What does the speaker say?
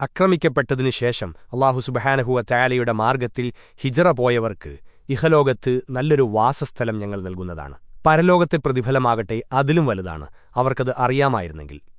അക്രമിക്കപ്പെട്ടതിനു ശേഷം അള്ളാഹു സുബഹാനഹുവ തയാലയുടെ മാർഗത്തിൽ ഹിജറ പോയവർക്ക് ഇഹലോകത്ത് നല്ലൊരു വാസസ്ഥലം ഞങ്ങൾ നൽകുന്നതാണ്. പരലോകത്തെ പ്രതിഫലമാകട്ടെ അതിലും വലുതാണ്. അവർക്കത് അറിയാമായിരുന്നെങ്കിൽ.